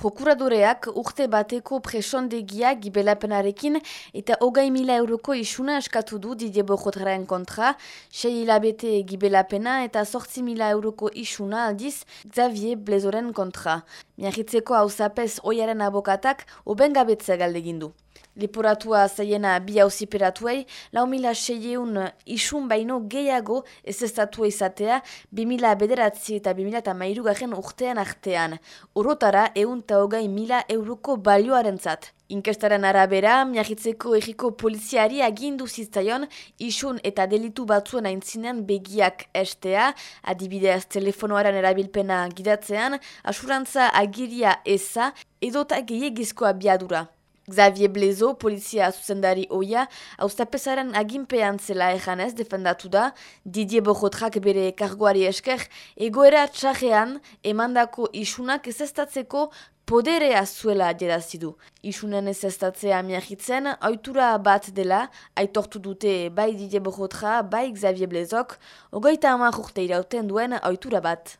Prokuradoreak urte bateko presondegia gibelapenarekin eta hogei mila euroko isuna eskatu du Didier Bojotraren kontra, sei hilabete gibelapena eta sortzi mila euroko isuna aldiz Xavier Blezoren kontra. Miagitzeko hau zapez oiaren abokatak oben gabetzea galdegindu. Lipuratua zaiena bi hausiperatuei, lau mila seieun isun baino gehiago ez estatua izatea, bi mila bederatzi eta bi mila urtean artean. Urotara, eun hogei mila euroko balioaren zat. Inkestaren arabera, miagitzeko egiko poliziari agindu ziztaion isun eta delitu batzuen aintzinean begiak estea, adibidez telefonoaren erabilpena gidatzean, asurantza agiria eza edota gehiagizkoa biadura. Xavier Blezo, polizia zuzendari oia, haustapesaren aginpean zela ejanez defendatu da, Didier Bojotrak bere kargoari esker, egoera txarrean emandako isunak ezestatzeko poderea zuela jerazidu. Isunen ezestatzea miagitzen, oitura bat dela, aitortu dute bai Didier Bojotra, bai Xavier Blezok, ogoita amak urte irauten duen oitura bat.